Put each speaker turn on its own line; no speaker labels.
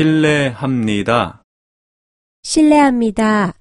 신뢰합니다.
신뢰합니다.